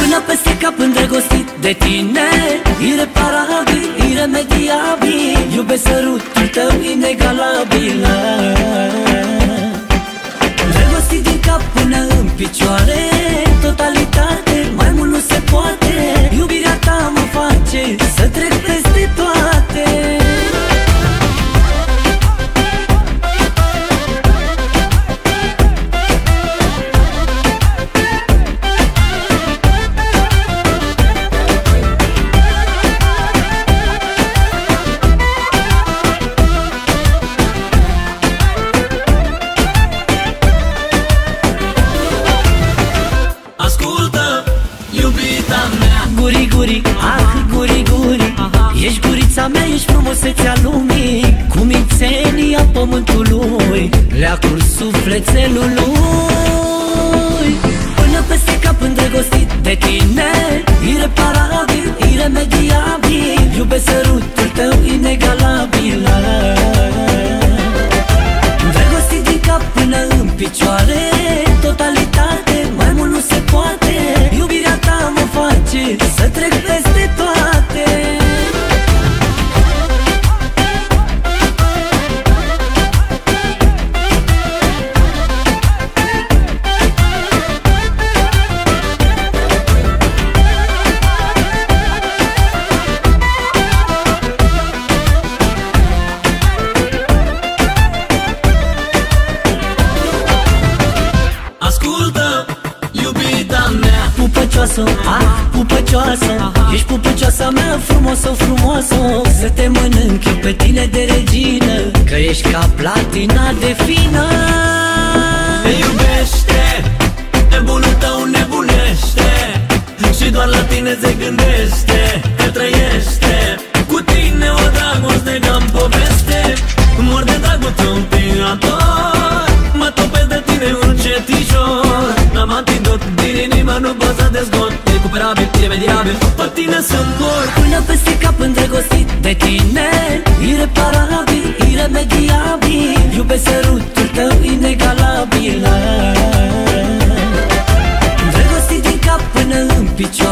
Până peste cap îndrăgostit de tine Ireparabil, iremediabil Iubesc sărutul tău inegalabil. Îndrăgostit din cap până în picioare Ascultă, iubita mea. Guri, guri, ah, guri, guri. Ești gurița mea, ești frumusețea lumii. Cu mințenia pământului Le-a curs sufletelului. Până peste cap îndrăgostit de tine Ireparabil, Pupăcioasă, ah, pupăcioasă. Ești pupăcioasa mea, frumosă, frumoasă. Să te mănânc eu pe tine de regină Că ești ca platina de fină. Te iubește Nebunul tău nebunește. Și doar la tine se gândește Că trăiește. Cu tine o dragoste ca-n poveste. Mor de dragul tău pirator Mă topesc de tine încetișor N-am antidot din inima nu pot să dezgot Recuperabil, iremediabil Pe tine să mor Până peste cap îndrăgostit de tine Ireparabil, iremediabil. Iubesc sărutul tău inegalabil. Îndrăgostit din cap până în picioare